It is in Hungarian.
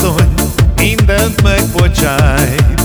asszony, mindent megbocsájt